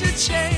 to change.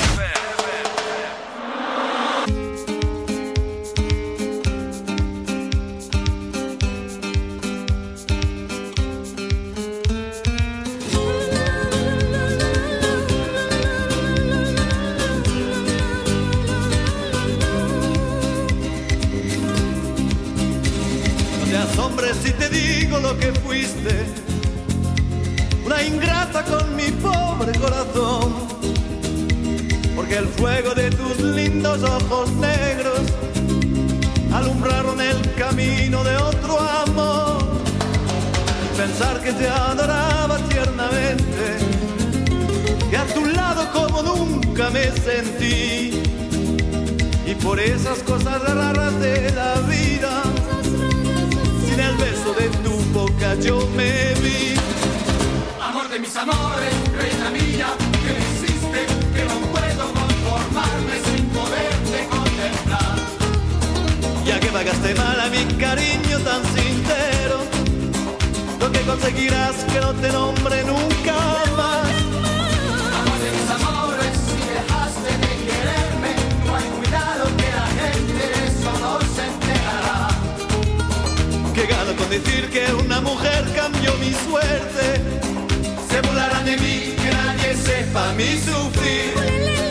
Pensar que te adoraba tiernamente, que a tu lado como nunca me sentí, y por esas cosas raras de la vida sin el beso de tu boca yo me vi. Amor de mis amores, reina mía, que me hiciste, que no puedo conformarme sin poderte contemplar. Ya que pagaste mal a mi cariño tan lo que conseguirás que no te nombre nunca más. Amor de mis amores, si dejaste de quererme, no hay cuidado que la gente de eso no se enterará. Que gano con decir que una mujer cambió mi suerte. Se burlarán de mí, que nadie sepa mi sufrir.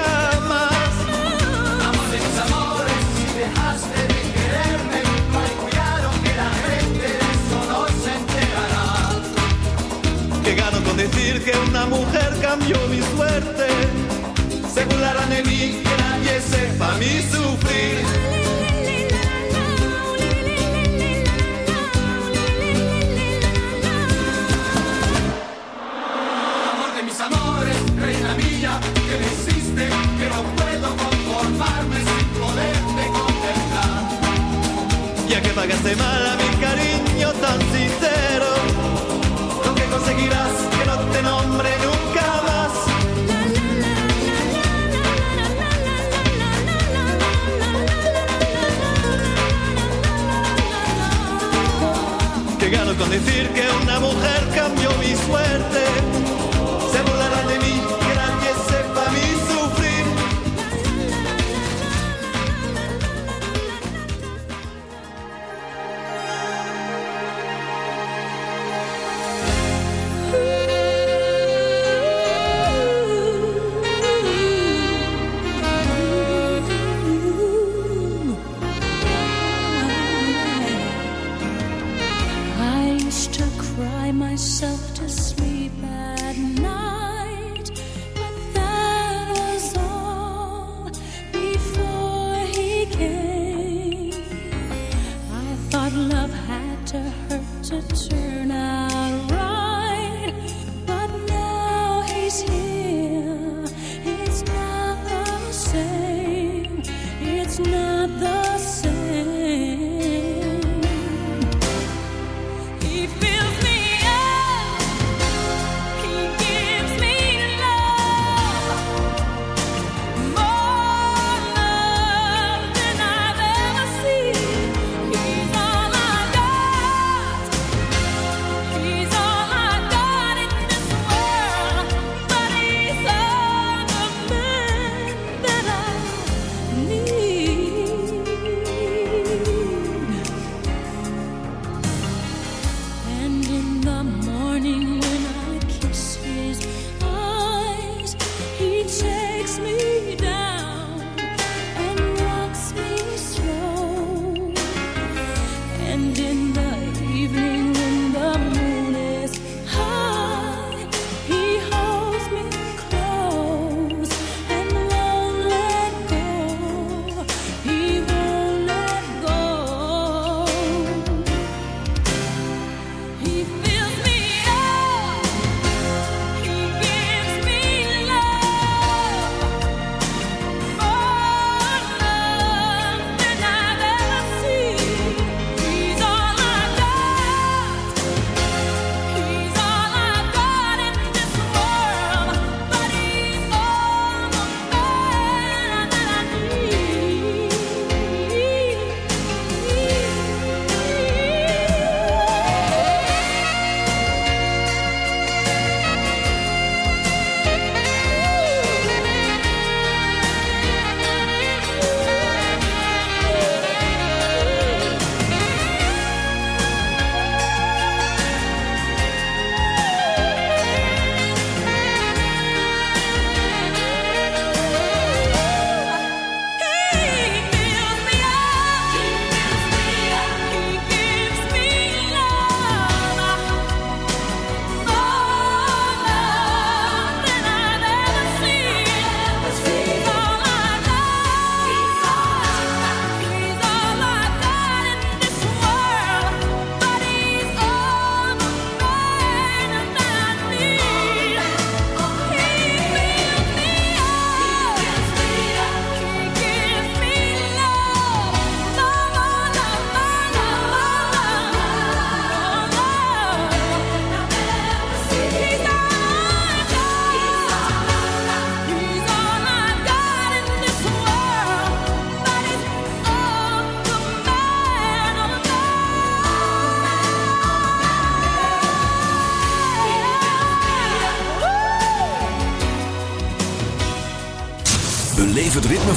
decir que una mujer cambió mi suerte. Se burlarán de mí, que nadie sepa mi sufrir. Amor de decir que una mujer cambió mi sueño. it's not the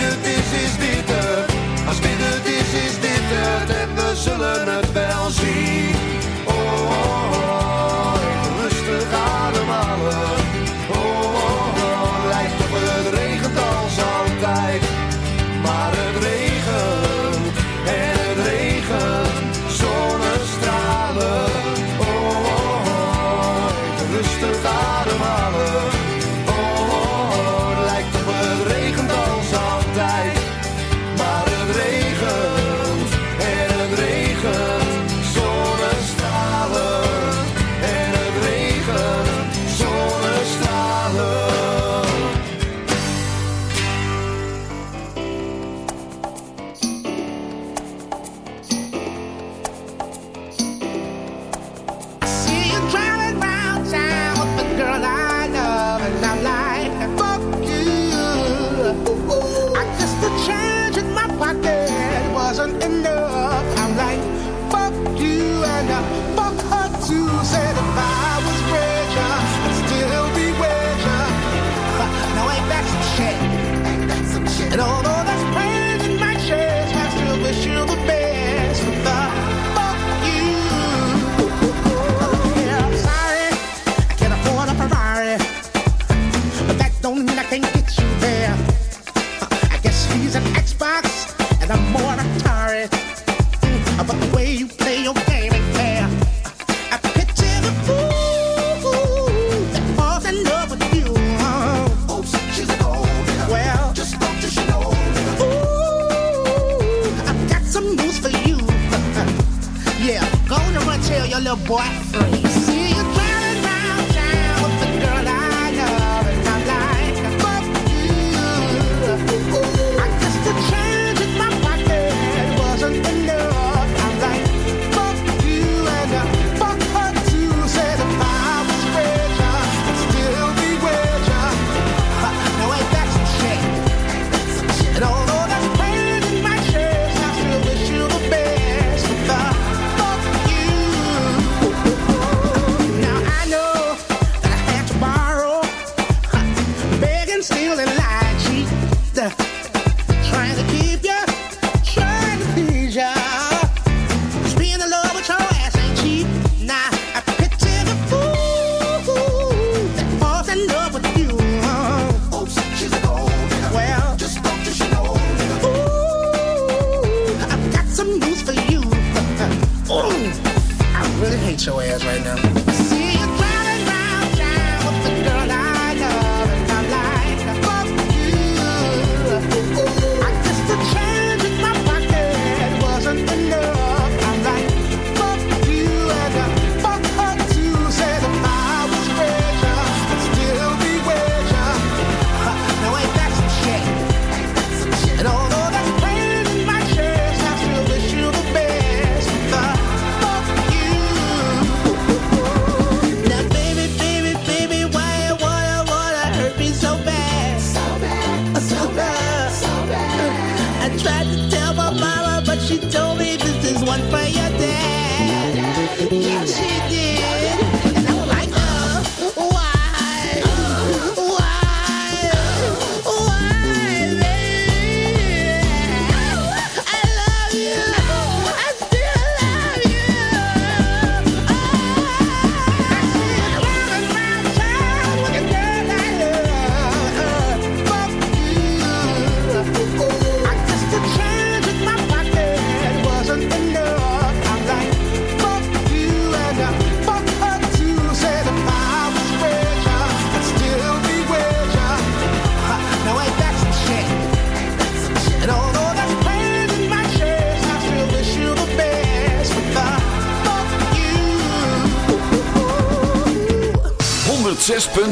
het is, is dit het. Als dit het is, is dit het. En we zullen het wel zien.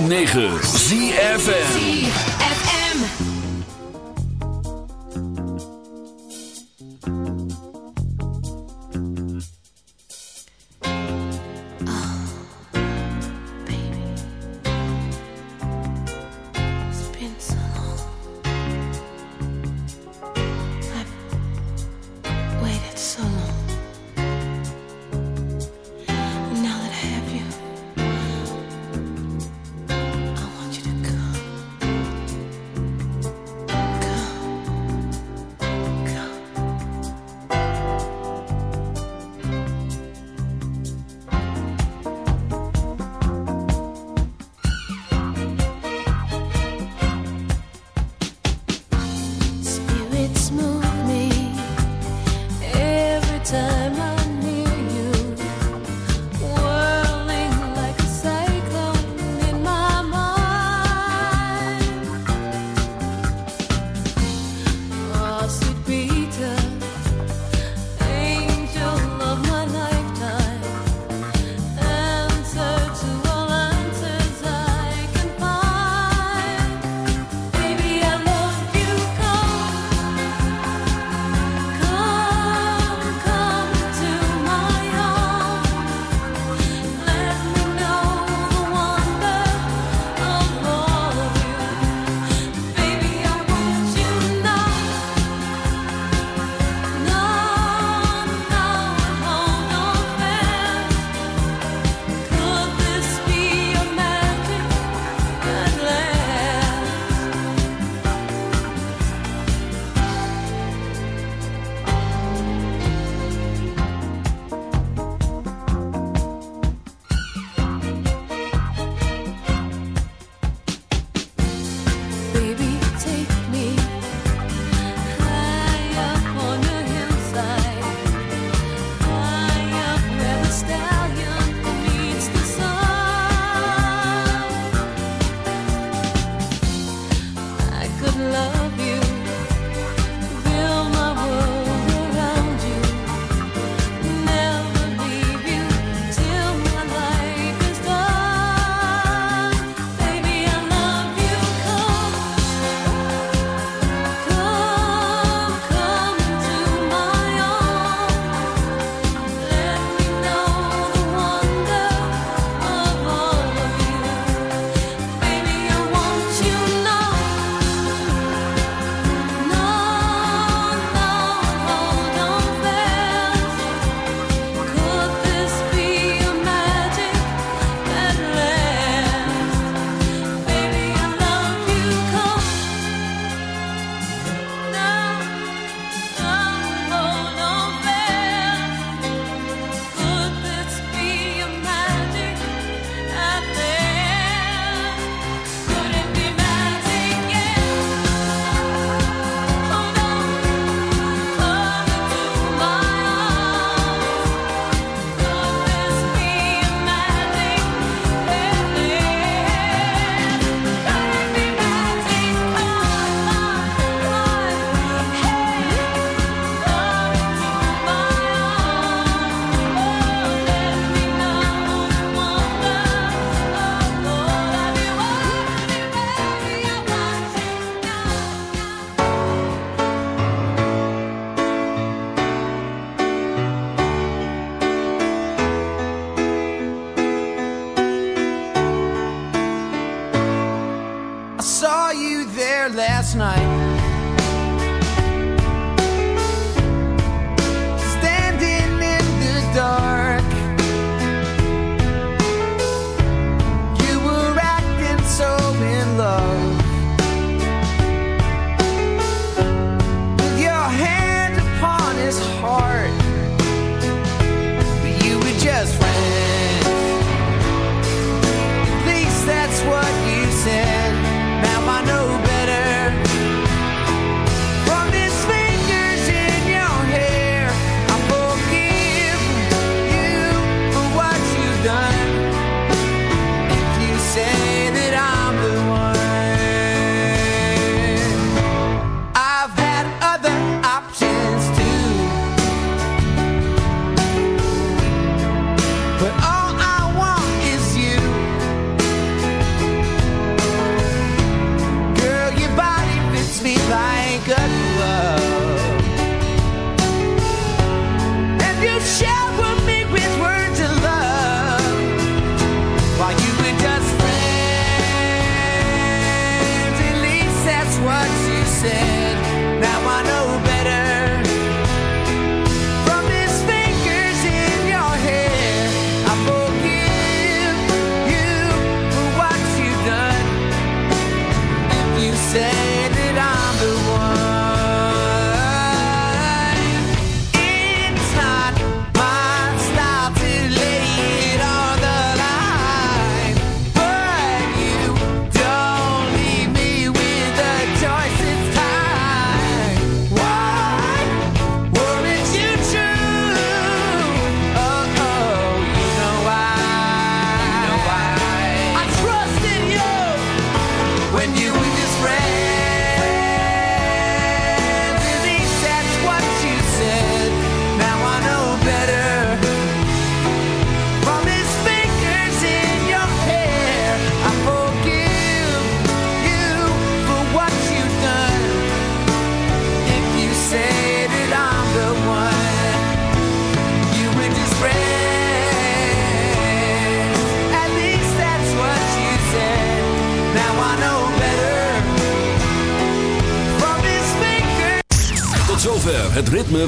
106.9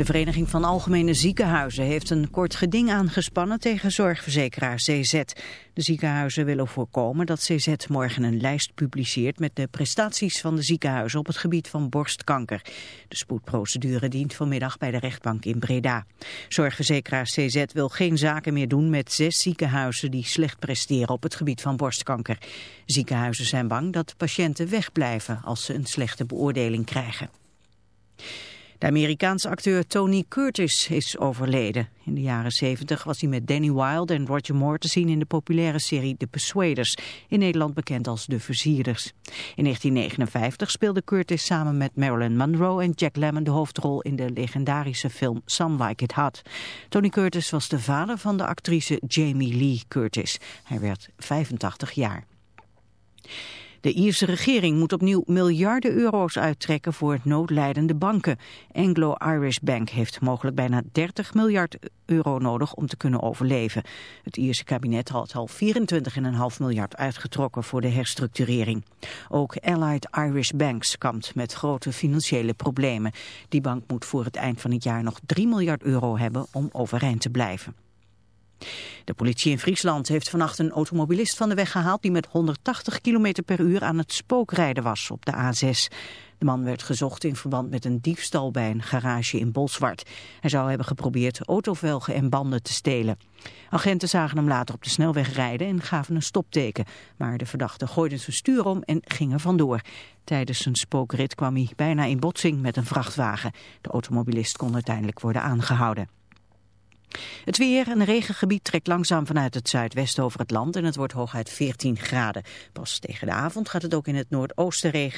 De Vereniging van Algemene Ziekenhuizen heeft een kort geding aangespannen tegen zorgverzekeraar CZ. De ziekenhuizen willen voorkomen dat CZ morgen een lijst publiceert met de prestaties van de ziekenhuizen op het gebied van borstkanker. De spoedprocedure dient vanmiddag bij de rechtbank in Breda. Zorgverzekeraar CZ wil geen zaken meer doen met zes ziekenhuizen die slecht presteren op het gebied van borstkanker. Ziekenhuizen zijn bang dat patiënten wegblijven als ze een slechte beoordeling krijgen. De Amerikaanse acteur Tony Curtis is overleden. In de jaren 70 was hij met Danny Wilde en Roger Moore te zien in de populaire serie The Persuaders, in Nederland bekend als De Versierders. In 1959 speelde Curtis samen met Marilyn Monroe en Jack Lemmon de hoofdrol in de legendarische film Some Like It Hot. Tony Curtis was de vader van de actrice Jamie Lee Curtis. Hij werd 85 jaar. De Ierse regering moet opnieuw miljarden euro's uittrekken voor noodlijdende banken. Anglo-Irish Bank heeft mogelijk bijna 30 miljard euro nodig om te kunnen overleven. Het Ierse kabinet had al 24,5 miljard uitgetrokken voor de herstructurering. Ook Allied Irish Banks kampt met grote financiële problemen. Die bank moet voor het eind van het jaar nog 3 miljard euro hebben om overeind te blijven. De politie in Friesland heeft vannacht een automobilist van de weg gehaald die met 180 km per uur aan het spookrijden was op de A6. De man werd gezocht in verband met een diefstal bij een garage in Bolsward. Hij zou hebben geprobeerd autovelgen en banden te stelen. Agenten zagen hem later op de snelweg rijden en gaven een stopteken. Maar de verdachte gooide zijn stuur om en ging er vandoor. Tijdens zijn spookrit kwam hij bijna in botsing met een vrachtwagen. De automobilist kon uiteindelijk worden aangehouden. Het weer, een regengebied trekt langzaam vanuit het zuidwesten over het land en het wordt hooguit 14 graden. Pas tegen de avond gaat het ook in het noordoosten regenen.